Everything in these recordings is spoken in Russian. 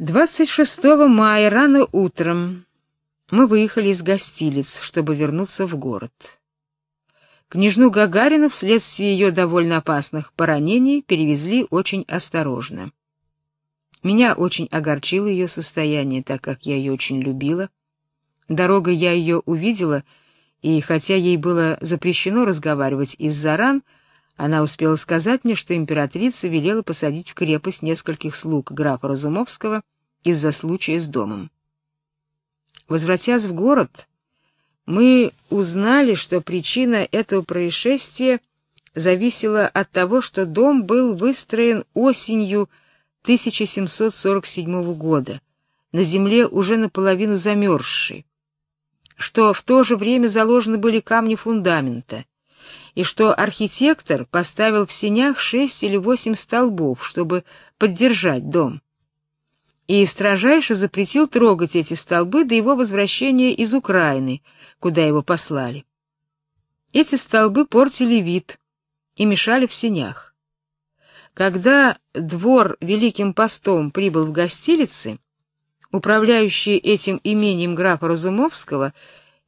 26 мая рано утром мы выехали из гостилиц, чтобы вернуться в город. Княжну Гагарину вследствие ее довольно опасных поранений перевезли очень осторожно. Меня очень огорчило ее состояние, так как я ее очень любила. Дорогой я ее увидела, и хотя ей было запрещено разговаривать из-за ран, она успела сказать мне, что императрица велела посадить в крепость нескольких слуг графа Разумовского из-за случая с домом. Возвратясь в город, мы узнали, что причина этого происшествия зависела от того, что дом был выстроен осенью 1747 года, на земле уже наполовину замерзшей, что в то же время заложены были камни фундамента, и что архитектор поставил в сенях шесть или восемь столбов, чтобы поддержать дом. И строжайше запретил трогать эти столбы до его возвращения из Украины, куда его послали. Эти столбы портили вид и мешали в сенях. Когда двор Великим постом прибыл в гостилицы, управляющий этим имением графа Разумовского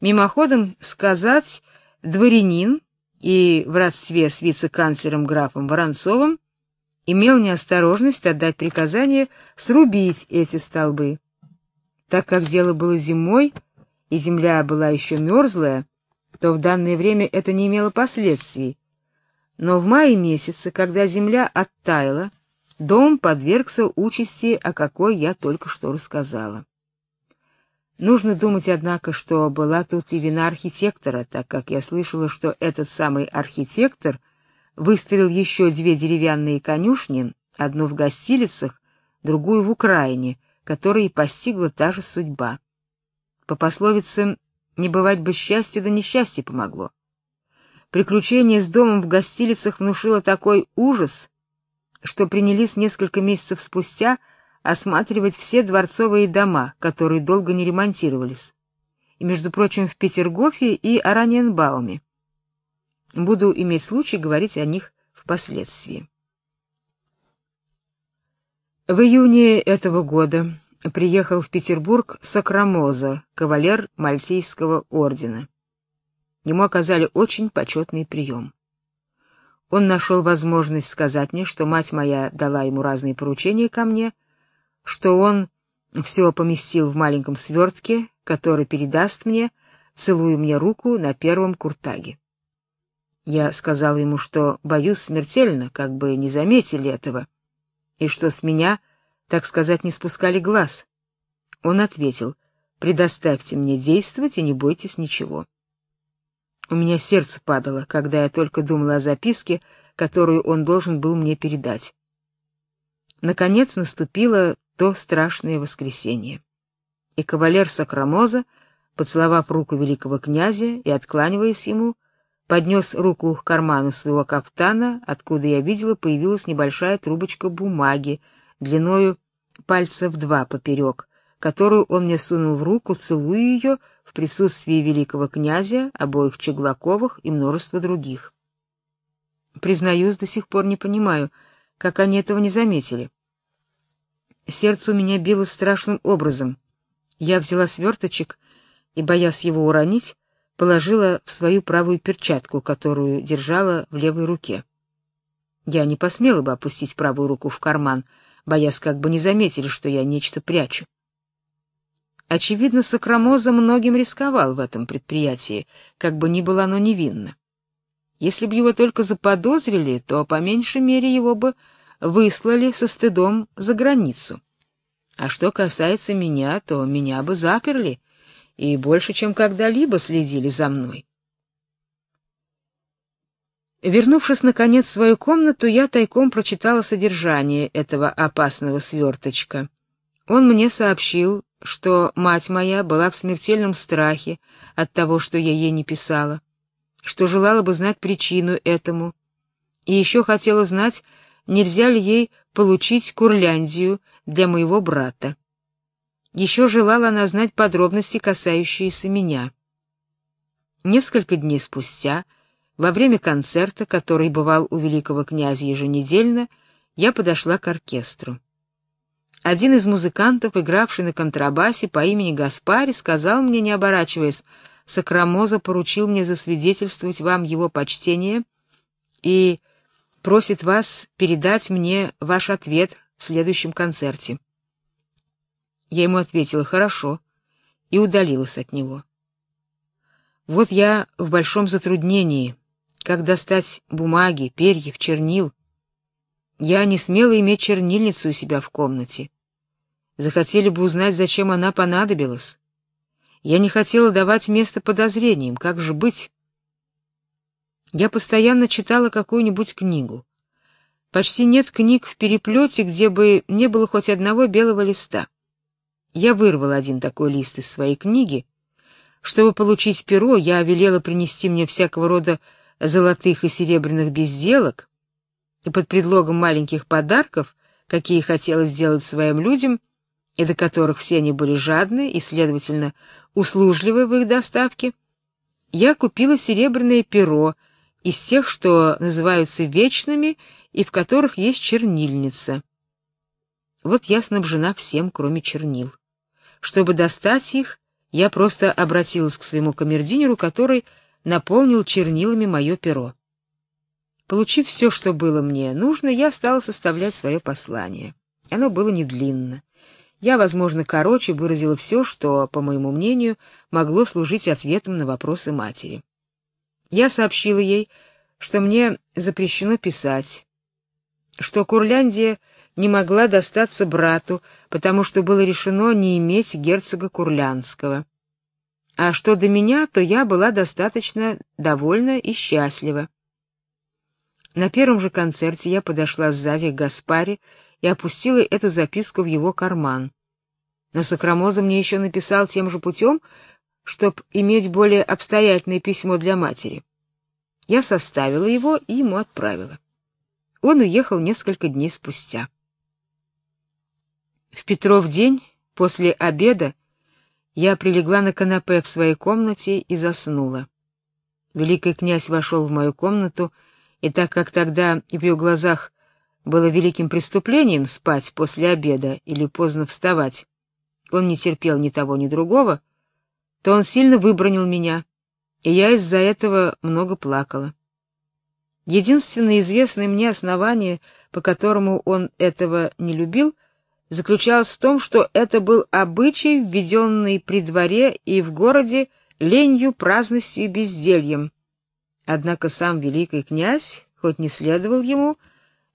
мимоходом сказать дворянин и в родстве с вице-канцлером графом Воронцовым имел неосторожность отдать приказание срубить эти столбы. Так как дело было зимой и земля была еще мерзлая, то в данное время это не имело последствий. Но в мае месяце, когда земля оттаяла, дом подвергся участи, о какой я только что рассказала. Нужно думать, однако, что была тут и вина архитектора, так как я слышала, что этот самый архитектор выстроил еще две деревянные конюшни, одну в гостилицах, другую в Украине, которой постигла та же судьба. По пословице «не бывать бы счастью, да несчастье помогло». Приключение с домом в гостилицах внушило такой ужас, что принялись несколько месяцев спустя осматривать все дворцовые дома, которые долго не ремонтировались. И, между прочим, в Петергофе и Араньенбауме. Буду иметь случай говорить о них впоследствии. В июне этого года приехал в Петербург Сакрамоза, кавалер Мальтийского ордена. Ему оказали очень почетный прием. Он нашел возможность сказать мне, что мать моя дала ему разные поручения ко мне, что он все поместил в маленьком свертке, который передаст мне, целуя мне руку на первом куртаге. Я сказал ему, что боюсь смертельно, как бы не заметили этого, и что с меня, так сказать, не спускали глаз. Он ответил: "Предоставьте мне действовать и не бойтесь ничего". У меня сердце падало, когда я только думала о записке, которую он должен был мне передать. Наконец наступило то страшное воскресенье. И кавалер Сакрамоза, поцеловав руку великого князя и откланиваясь ему, поднес руку к карману своего кафтана, откуда я видела появилась небольшая трубочка бумаги длиною пальца в два поперек, которую он мне сунул в руку, целуя ее в присутствии великого князя, обоих Чеглаковых и множества других. Признаюсь, до сих пор не понимаю, как они этого не заметили. Сердце у меня било страшным образом. Я взяла сверточек и, боясь его уронить, положила в свою правую перчатку, которую держала в левой руке. Я не посмела бы опустить правую руку в карман, боясь, как бы не заметили, что я нечто прячу. Очевидно, Сокрамоза многим рисковал в этом предприятии, как бы ни было оно невинно. Если бы его только заподозрили, то по меньшей мере его бы выслали со стыдом за границу. А что касается меня, то меня бы заперли и больше, чем когда-либо следили за мной. Вернувшись наконец в свою комнату, я тайком прочитала содержание этого опасного сверточка. Он мне сообщил, что мать моя была в смертельном страхе от того, что я ей не писала, что желала бы знать причину этому, и еще хотела знать, нельзя ли ей получить Курляндию для моего брата. Еще желала она знать подробности, касающиеся меня. Несколько дней спустя, во время концерта, который бывал у великого князя еженедельно, я подошла к оркестру. один из музыкантов, игравший на контрабасе по имени Гаспари, сказал мне, не оборачиваясь, Сакрамоза поручил мне засвидетельствовать вам его почтение и просит вас передать мне ваш ответ в следующем концерте. Я ему ответила «хорошо» и удалилась от него. Вот я в большом затруднении, как достать бумаги, перьев, чернил. Я не смела иметь чернильницу у себя в комнате. Захотели бы узнать, зачем она понадобилась. Я не хотела давать место подозрениям, как же быть? Я постоянно читала какую-нибудь книгу. Почти нет книг в переплете, где бы не было хоть одного белого листа. Я вырвала один такой лист из своей книги. Чтобы получить перо, я велела принести мне всякого рода золотых и серебряных безделок, и под предлогом маленьких подарков, какие хотела сделать своим людям, и до которых все они были жадны и, следовательно, услужливы в их доставке, я купила серебряное перо из тех, что называются вечными и в которых есть чернильница. Вот я снабжена всем, кроме чернил. Чтобы достать их, я просто обратилась к своему камердинеру, который наполнил чернилами мое перо. Получив все, что было мне нужно, я стала составлять свое послание. Оно было не длинно. Я, возможно, короче выразила все, что, по моему мнению, могло служить ответом на вопросы матери. Я сообщила ей, что мне запрещено писать, что Курляндия не могла достаться брату, потому что было решено не иметь герцога Курлянского. А что до меня, то я была достаточно довольна и счастлива. На первом же концерте я подошла сзади к Гаспаре и опустила эту записку в его карман. Но Сокрамоза мне еще написал тем же путем, чтоб иметь более обстоятельное письмо для матери. Я составила его и ему отправила. Он уехал несколько дней спустя. В Петров день после обеда я прилегла на канапе в своей комнате и заснула. Великий князь вошел в мою комнату, и так как тогда в его глазах было великим преступлением спать после обеда или поздно вставать, он не терпел ни того, ни другого, то он сильно выбронил меня, и я из-за этого много плакала. Единственное известное мне основание, по которому он этого не любил, заключалось в том, что это был обычай, введенный при дворе и в городе ленью, праздностью и бездельем. Однако сам великий князь, хоть не следовал ему,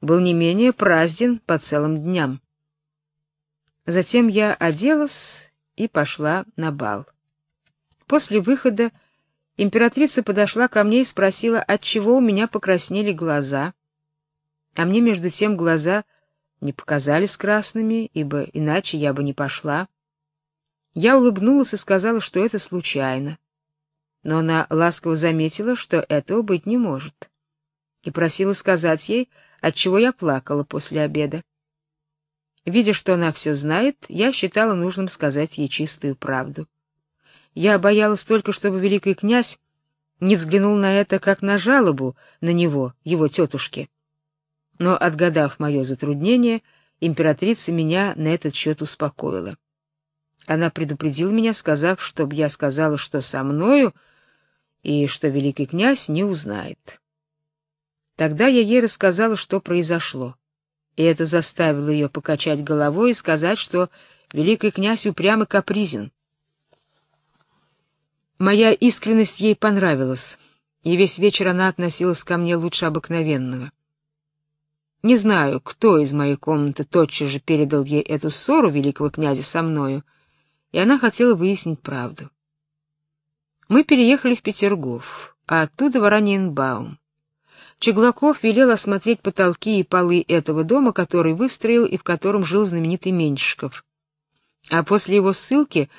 был не менее празден по целым дням. Затем я оделась и пошла на бал. После выхода императрица подошла ко мне и спросила, от чего у меня покраснели глаза. А мне между тем глаза не показались красными, ибо иначе я бы не пошла. Я улыбнулась и сказала, что это случайно. Но она ласково заметила, что этого быть не может, и просила сказать ей, от чего я плакала после обеда. Видя, что она все знает, я считала нужным сказать ей чистую правду. Я боялась только, чтобы великий князь не взглянул на это как на жалобу на него, его тетушке. Но отгадав мое затруднение, императрица меня на этот счет успокоила. Она предупредила меня, сказав, чтобы я сказала, что со мною и что великий князь не узнает. Тогда я ей рассказала, что произошло и это заставило ее покачать головой и сказать, что великий князь упрям капризен. Моя искренность ей понравилась, и весь вечер она относилась ко мне лучше обыкновенного. Не знаю, кто из моей комнаты тотчас же передал ей эту ссору великого князя со мною, и она хотела выяснить правду. Мы переехали в Петергоф, а оттуда в Ораниенбаум. Чеглаков велел осмотреть потолки и полы этого дома, который выстроил и в котором жил знаменитый Меньшиков. А после его ссылки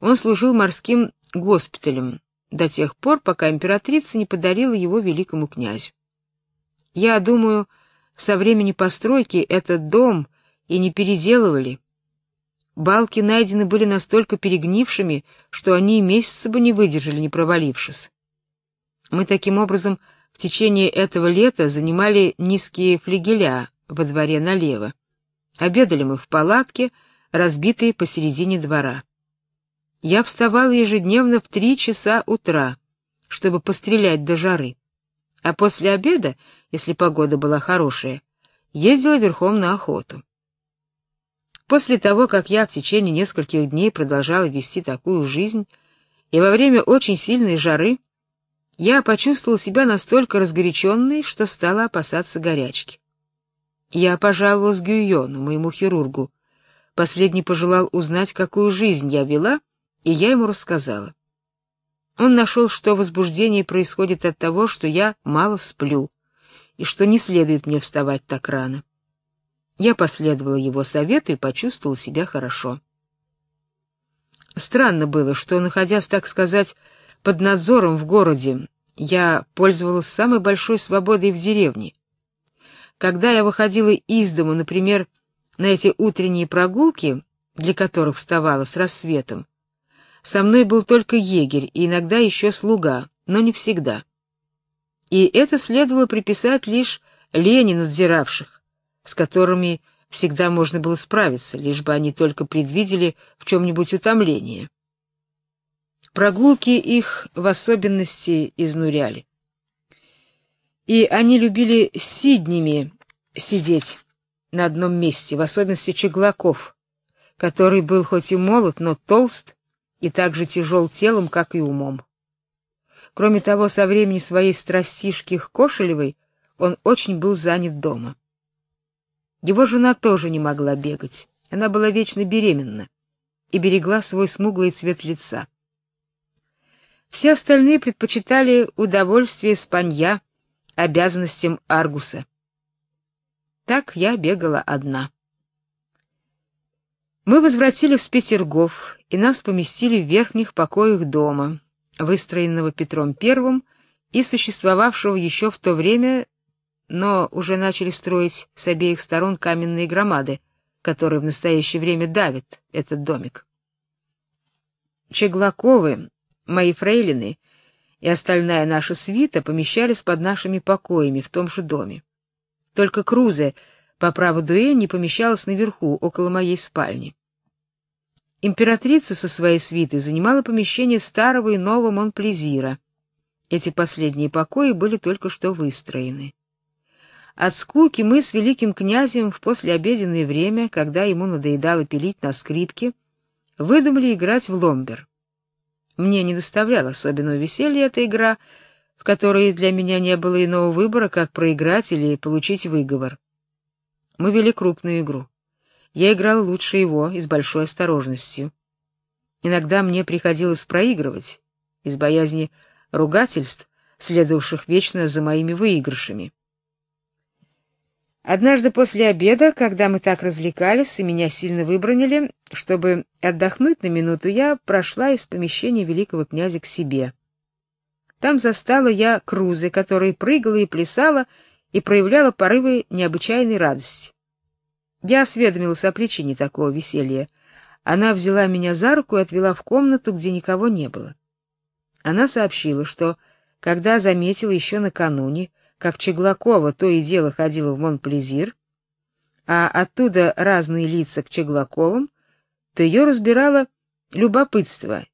он служил морским госпиталем до тех пор, пока императрица не подарила его великому князю. Я думаю, со времени постройки этот дом и не переделывали. Балки найдены были настолько перегнившими, что они и месяца бы не выдержали, не провалившись. Мы таким образом в течение этого лета занимали низкие флигеля во дворе налево, Обедали мы в палатке, разбитой посередине двора. Я вставала ежедневно в три часа утра, чтобы пострелять до жары. А после обеда, если погода была хорошая, ездила верхом на охоту. После того, как я в течение нескольких дней продолжала вести такую жизнь, и во время очень сильной жары, я почувствовал себя настолько разгоряченной, что стала опасаться горячки. Я пожаловалась Гюйону, моему хирургу. Последний пожелал узнать, какую жизнь я вела, и я ему рассказала. Он нашел, что возбуждение происходит от того, что я мало сплю, и что не следует мне вставать так рано. Я последовала его совету и почувствовала себя хорошо. Странно было, что, находясь, так сказать, под надзором в городе, я пользовалась самой большой свободой в деревне. Когда я выходила из дому, например, на эти утренние прогулки, для которых вставала с рассветом, со мной был только егерь и иногда еще слуга, но не всегда. И это следовало приписать лишь лени надзиравших, с которыми всегда можно было справиться, лишь бы они только предвидели в чем-нибудь утомление. Прогулки их в особенности изнуряли. И они любили сиднями сидеть на одном месте, в особенности Чеглаков, который был хоть и молод, но толст и так же тяжел телом, как и умом. Кроме того, со времени своей страстишки к Кошелевой он очень был занят дома. Его жена тоже не могла бегать. Она была вечно беременна и берегла свой смуглый цвет лица. Все остальные предпочитали удовольствие спанья обязанностям Аргуса. Так я бегала одна. Мы возвратились в Петергоф, и нас поместили в верхних покоях дома, выстроенного Петром I и существовавшего еще в то время, но уже начали строить с обеих сторон каменные громады, которые в настоящее время давят этот домик. Чеглаковы, мои фрейлины и остальная наша свита помещались под нашими покоями в том же доме. Только Крузе по праву Дуэнни помещалась наверху, около моей спальни. Императрица со своей свитой занимала помещение старого и нового Монплезира. Эти последние покои были только что выстроены. От скуки мы с великим князем в послеобеденное время, когда ему надоедало пилить на скрипке, выдумали играть в ломбер. Мне не доставляла особенного веселья эта игра, в которой для меня не было иного выбора, как проиграть или получить выговор. Мы вели крупную игру. Я играл лучше его и с большой осторожностью. Иногда мне приходилось проигрывать из боязни ругательств, следовавших вечно за моими выигрышами. Однажды после обеда, когда мы так развлекались и меня сильно выбронили, чтобы отдохнуть на минуту, я прошла из помещения великого князя к себе. Там застала я Крузы, которая прыгала и плясала и проявляла порывы необычайной радости. Я осведомилась о причине такого веселья. Она взяла меня за руку и отвела в комнату, где никого не было. Она сообщила, что когда заметила еще накануне, как Чеглакова то и дело ходила в Монплезир, а оттуда разные лица к Чеглаковым, то ее разбирало любопытство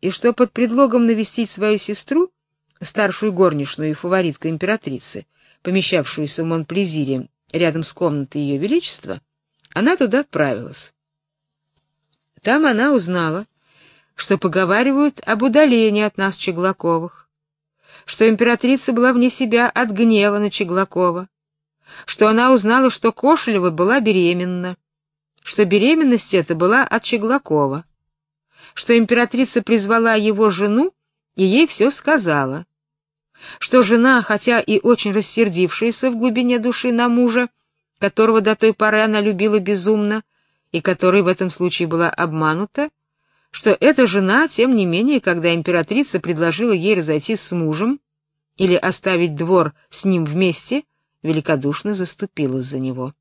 и что под предлогом навестить свою сестру, старшую горничную и фаворитку императрицы, помещавшуюся в Монплезире рядом с комнатой ее величества, она туда отправилась. Там она узнала, что поговаривают об удалении от нас Чеглаковых, что императрица была вне себя от гнева на Чеглакова, что она узнала, что Кошелева была беременна, что беременность эта была от Чеглакова что императрица призвала его жену и ей все сказала, что жена, хотя и очень рассердившаяся в глубине души на мужа, которого до той поры она любила безумно и который в этом случае была обманута, что эта жена, тем не менее, когда императрица предложила ей разойтись с мужем или оставить двор с ним вместе, великодушно заступилась за него.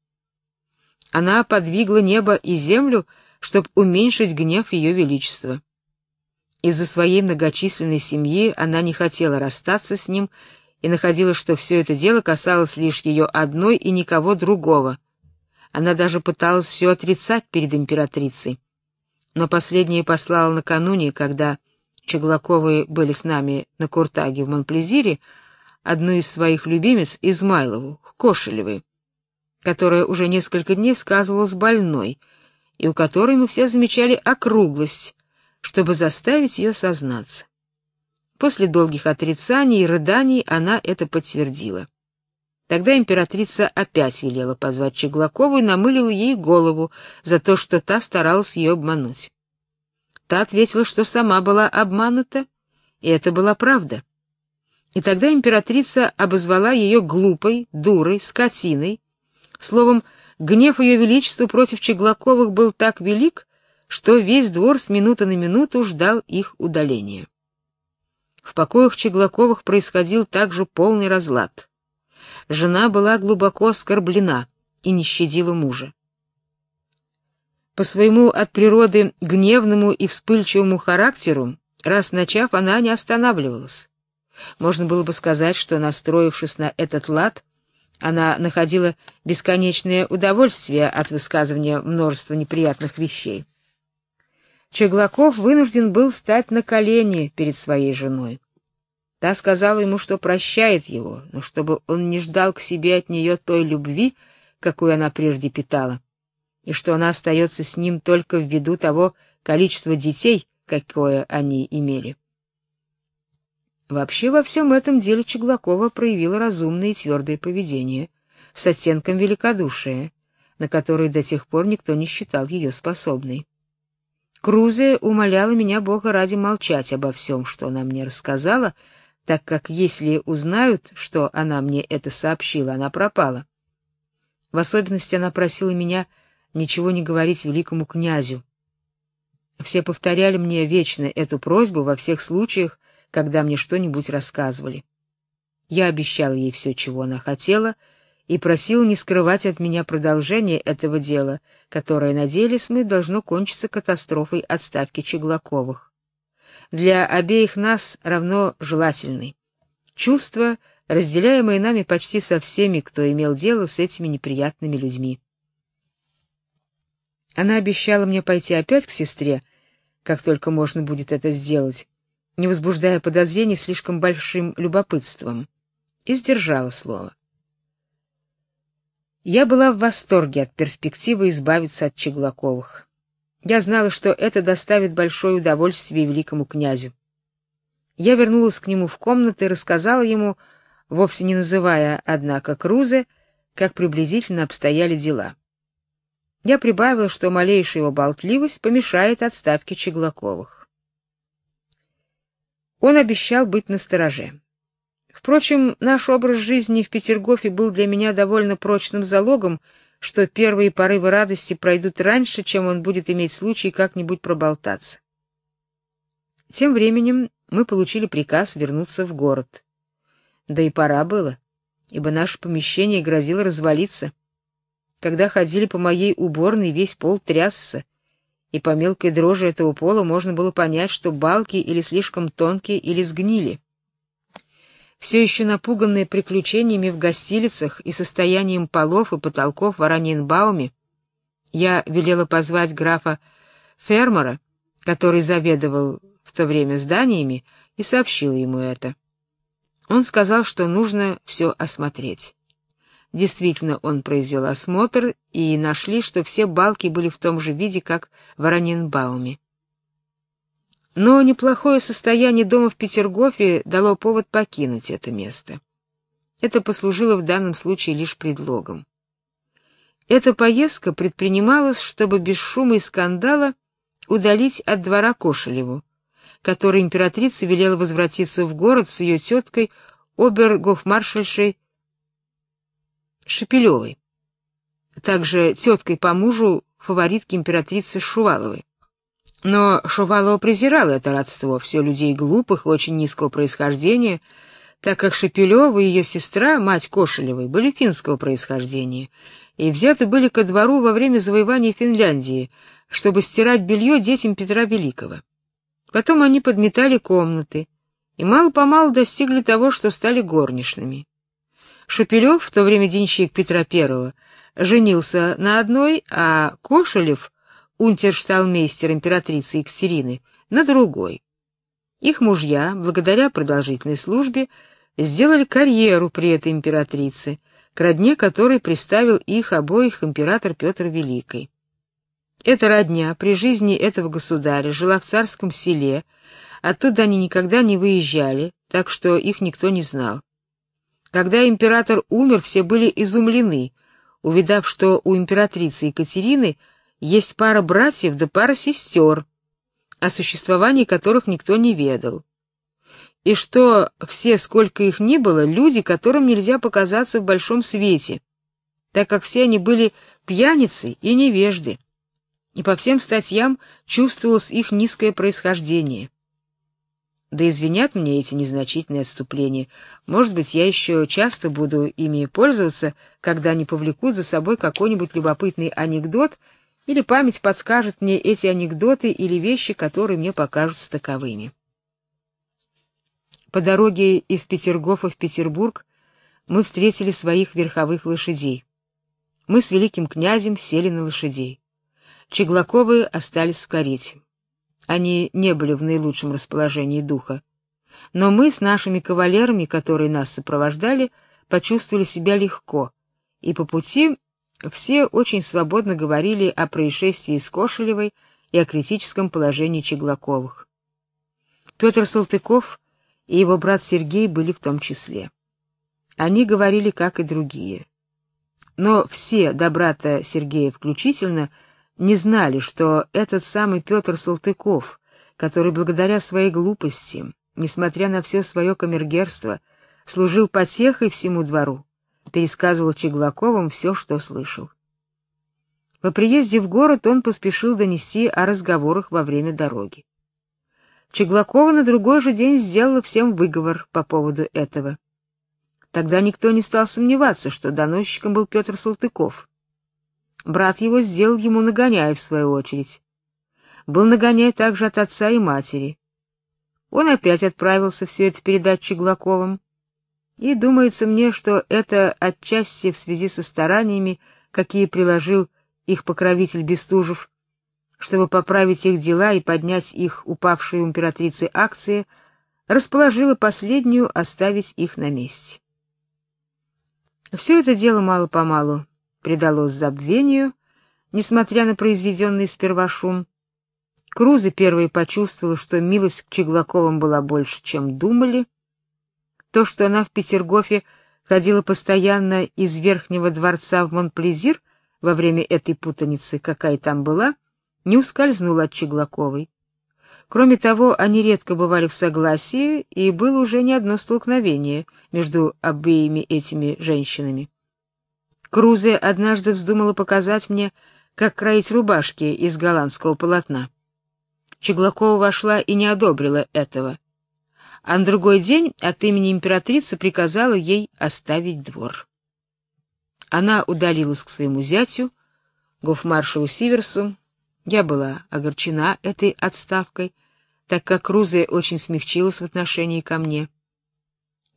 Она подвигла небо и землю чтобы уменьшить гнев ее величества. Из-за своей многочисленной семьи она не хотела расстаться с ним и находила, что все это дело касалось лишь ее одной и никого другого. Она даже пыталась все отрицать перед императрицей. Но последняя послала накануне, когда Чеглаковы были с нами на Куртаге в Монплезире, одну из своих любимец, Измайлову, Кошелевой, которая уже несколько дней сказывалась больной, и у которой мы все замечали округлость, чтобы заставить ее сознаться. После долгих отрицаний и рыданий она это подтвердила. Тогда императрица опять велела позвать Чеглакову и намылила ей голову за то, что та старалась ее обмануть. Та ответила, что сама была обманута, и это была правда. И тогда императрица обозвала ее глупой, дурой, скотиной. Словом, гнев ее величества против Чеглаковых был так велик, что весь двор с минуты на минуту ждал их удаления. В покоях Чеглаковых происходил также полный разлад жена была глубоко оскорблена и не щадила мужа. По своему от природы гневному и вспыльчивому характеру, раз начав, она не останавливалась. Можно было бы сказать, что, настроившись на этот лад, она находила бесконечное удовольствие от высказывания множества неприятных вещей. Чеглаков вынужден был стать на колени перед своей женой. Та сказала ему, что прощает его, но чтобы он не ждал к себе от нее той любви, какую она прежде питала, и что она остается с ним только ввиду того количества детей, какое они имели. Вообще во всем этом деле Чеглакова проявила разумное и твердое поведение с оттенком великодушия, на который до тех пор никто не считал ее способной. Крузе умоляла меня Бога ради молчать обо всем, что она мне рассказала, так как если узнают, что она мне это сообщила, она пропала. В особенности она просила меня ничего не говорить великому князю. Все повторяли мне вечно эту просьбу во всех случаях, когда мне что-нибудь рассказывали. Я обещал ей все, чего она хотела, и просил не скрывать от меня продолжение этого дела, которое на деле мы должно кончиться катастрофой отставки Чеглаковых для обеих нас равно желательной. Чувство, разделяемое нами почти со всеми, кто имел дело с этими неприятными людьми. Она обещала мне пойти опять к сестре, как только можно будет это сделать, не возбуждая подозрений слишком большим любопытством, и сдержала слово. Я была в восторге от перспективы избавиться от Чеглаковых. Я знала, что это доставит большое удовольствие великому князю. Я вернулась к нему в комнату и рассказала ему, вовсе не называя, однако, Крузе, как приблизительно обстояли дела. Я прибавила, что малейшая его болтливость помешает отставке Чеглаковых. Он обещал быть настороже. Впрочем, наш образ жизни в Петергофе был для меня довольно прочным залогом, что первые порывы радости пройдут раньше, чем он будет иметь случай как-нибудь проболтаться. Тем временем мы получили приказ вернуться в город. Да и пора было, ибо наше помещение грозило развалиться. Когда ходили по моей уборной, весь пол трясся, и по мелкой дрожи этого пола можно было понять, что балки или слишком тонкие, или сгнили все еще напуганные приключениями в гостилицах и состоянием полов и потолков в Араньенбауме, я велела позвать графа Фермера, который заведовал в то время зданиями, и сообщил ему это. Он сказал, что нужно все осмотреть. Действительно, он произвел осмотр, и нашли, что все балки были в том же виде, как в Араньенбауме. Но неплохое состояние дома в Петергофе дало повод покинуть это место. Это послужило в данном случае лишь предлогом. Эта поездка предпринималась, чтобы без шума и скандала удалить от двора Кошелеву, которой императрица велела возвратиться в город с ее теткой обергофмаршальшей Шепелевой, также теткой по мужу фаворитки императрицы Шуваловой. Но Шувалова презирала это родство, все людей глупых, очень низкого происхождения, так как Шепелева и ее сестра, мать Кошелевой, были финского происхождения и взяты были ко двору во время завоевания Финляндии, чтобы стирать белье детям Петра Великого. Потом они подметали комнаты и мало-помалу достигли того, что стали горничными. Шепелев, в то время денщик Петра I, женился на одной, а Кошелев, унтершталмейстер императрицы Екатерины, на другой. Их мужья, благодаря продолжительной службе, сделали карьеру при этой императрице, к родне которой приставил их обоих император Петр Великий. Эта родня при жизни этого государя жила в царском селе, оттуда они никогда не выезжали, так что их никто не знал. Когда император умер, все были изумлены, увидав, что у императрицы Екатерины есть пара братьев да пара сестер, о существовании которых никто не ведал. И что все, сколько их ни было, люди, которым нельзя показаться в большом свете, так как все они были пьяницы и невежды и по всем статьям чувствовалось их низкое происхождение. Да извинят мне эти незначительные отступления. Может быть, я еще часто буду ими пользоваться, когда они повлекут за собой какой-нибудь любопытный анекдот, или память подскажет мне эти анекдоты или вещи, которые мне покажутся таковыми. По дороге из Петергофа в Петербург мы встретили своих верховых лошадей. Мы с великим князем сели на лошадей. Чеглаковы остались в карете. Они не были в наилучшем расположении духа. Но мы с нашими кавалерами, которые нас сопровождали, почувствовали себя легко, и по пути все очень свободно говорили о происшествии с Кошелевой и о критическом положении Чеглаковых. Петр Салтыков и его брат Сергей были в том числе. Они говорили, как и другие. Но все, до брата Сергея включительно, не знали, что этот самый Петр Салтыков, который благодаря своей глупости, несмотря на все свое камергерство, служил потехой всему двору, пересказывал Чеглаковым все, что слышал. По приезде в город он поспешил донести о разговорах во время дороги. Чеглакова на другой же день сделала всем выговор по поводу этого. Тогда никто не стал сомневаться, что доносчиком был Петр Салтыков. Брат его сделал ему нагоняй в свою очередь. Был нагоняй также от отца и матери. Он опять отправился все это передать Чеглаковым. И думается мне, что это отчасти в связи со стараниями, какие приложил их покровитель Бестужев, чтобы поправить их дела и поднять их упавшие у императрицы акции, расположило последнюю оставить их на месте. Все это дело мало-помалу предалось забвению, несмотря на произведенный сперва шум. Круза первой почувствовала, что милость к Чеглаковым была больше, чем думали. То, что она в Петергофе ходила постоянно из Верхнего дворца в Монплезир во время этой путаницы, какая там была, не ускользнула от Чеглаковой. Кроме того, они редко бывали в согласии, и было уже не одно столкновение между обеими этими женщинами. Крузе однажды вздумала показать мне, как кроить рубашки из голландского полотна. Чеглакова вошла и не одобрила этого. А на другой день от имени императрицы приказала ей оставить двор. Она удалилась к своему зятю, гофмаршалу Сиверсу. Я была огорчена этой отставкой, так как Крузе очень смягчилась в отношении ко мне.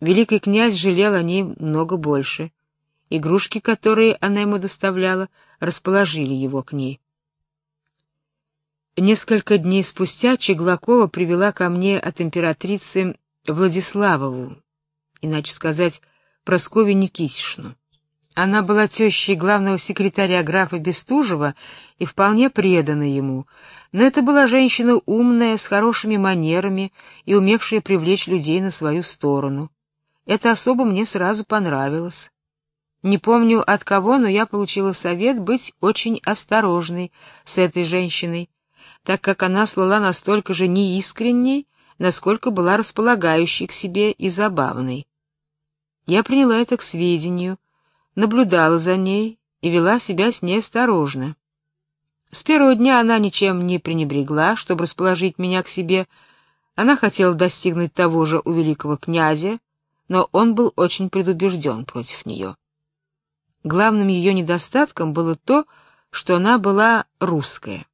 Великий князь жалел о ней много больше. Игрушки, которые она ему доставляла, расположили его к ней. Несколько дней спустя Чеглакова привела ко мне от императрицы Владиславову, иначе сказать, Прасковью Никитишну. Она была тещей главного секретаря графа Бестужева и вполне предана ему, но это была женщина умная, с хорошими манерами и умевшая привлечь людей на свою сторону. Это особо мне сразу понравилось. Не помню от кого, но я получила совет быть очень осторожной с этой женщиной, так как она слала настолько же неискренней, насколько была располагающей к себе и забавной. Я приняла это к сведению, наблюдала за ней и вела себя с ней осторожно. С первого дня она ничем не пренебрегла, чтобы расположить меня к себе. Она хотела достигнуть того же у великого князя, но он был очень предубежден против нее. Главным ее недостатком было то, что она была русская,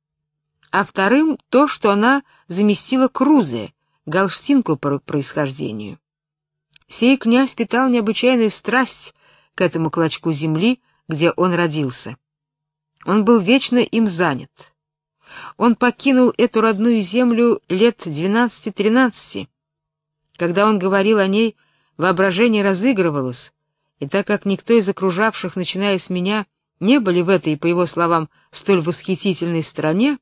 а вторым то, что она заместила Крузе, галштинку по происхождению. Сей князь питал необычайную страсть к этому клочку земли, где он родился. Он был вечно им занят. Он покинул эту родную землю лет двенадцати-тринадцати. Когда он говорил о ней, воображение разыгрывалось, и так как никто из окружавших, начиная с меня, не были в этой, по его словам, столь восхитительной стране,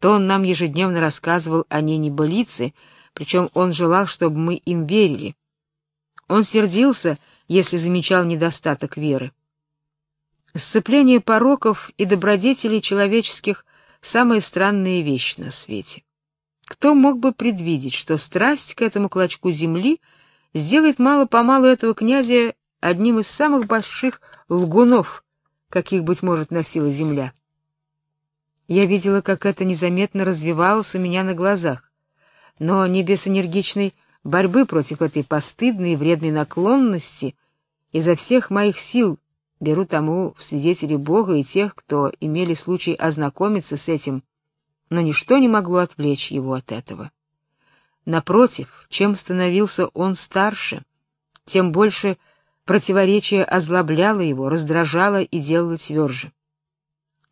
то он нам ежедневно рассказывал о ней небылицы, причем он желал, чтобы мы им верили. Он сердился, если замечал недостаток веры. Сцепление пороков и добродетелей человеческих самая странная вещь на свете. Кто мог бы предвидеть, что страсть к этому клочку земли сделает мало-помалу этого князя одним из самых больших лгунов, каких быть может носила земля? Я видела, как это незаметно развивалось у меня на глазах, но не без энергичной борьбы против этой постыдной и вредной наклонности изо всех моих сил беру тому в свидетели Бога и тех, кто имели случай ознакомиться с этим, но ничто не могло отвлечь его от этого. Напротив, чем становился он старше, тем больше противоречие озлобляло его, раздражало и делало тверже.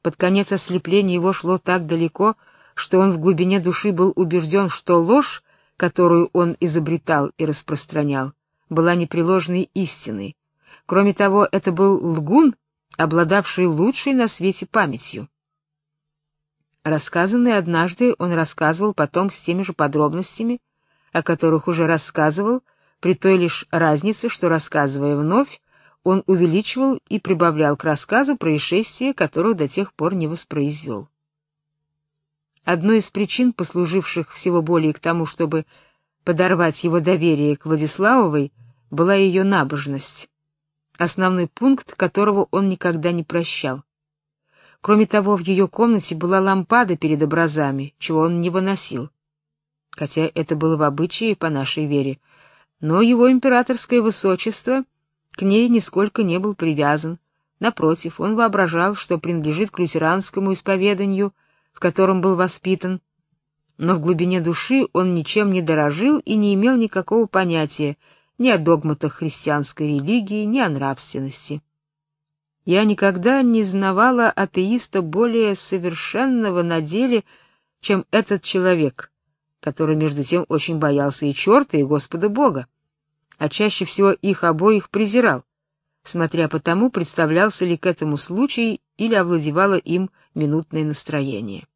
Под конец ослепление его шло так далеко, что он в глубине души был убежден, что ложь, которую он изобретал и распространял, была непреложной истиной, Кроме того, это был лгун, обладавший лучшей на свете памятью. Рассказанное однажды он рассказывал потом с теми же подробностями, о которых уже рассказывал, при той лишь разнице, что рассказывая вновь, он увеличивал и прибавлял к рассказу происшествия, которых до тех пор не воспроизвел. Одной из причин, послуживших всего более к тому, чтобы подорвать его доверие к Владиславовой, была ее набожность основной пункт которого он никогда не прощал. Кроме того, в ее комнате была лампада перед образами, чего он не выносил. Хотя это было в обычае по нашей вере, но его императорское высочество к ней нисколько не был привязан. Напротив, он воображал, что принадлежит к лютеранскому исповеданию, в котором был воспитан, но в глубине души он ничем не дорожил и не имел никакого понятия ни о догматах христианской религии, ни о нравственности. Я никогда не знавала атеиста более совершенного на деле, чем этот человек, который между тем очень боялся и черта, и Господа Бога, а чаще всего их обоих презирал, смотря по тому, представлялся ли к этому случай или овладевало им минутное настроение.